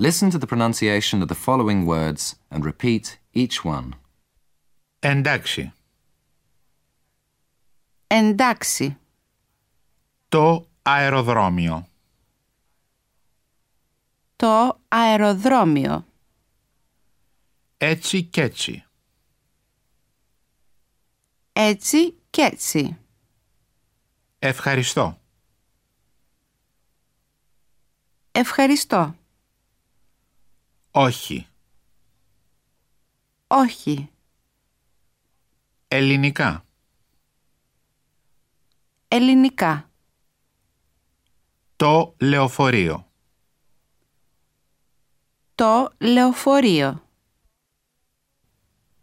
Listen to the pronunciation of the following words and repeat each one. Εντάξει. Εντάξει. Το αεροδρόμιο. Το αεροδρόμιο. Έτσι κι έτσι. Έτσι κι έτσι. Ευχαριστώ. Ευχαριστώ. Όχι. Όχι. Ελληνικά. Ελληνικά. Το λεωφορείο. Το λεωφορείο.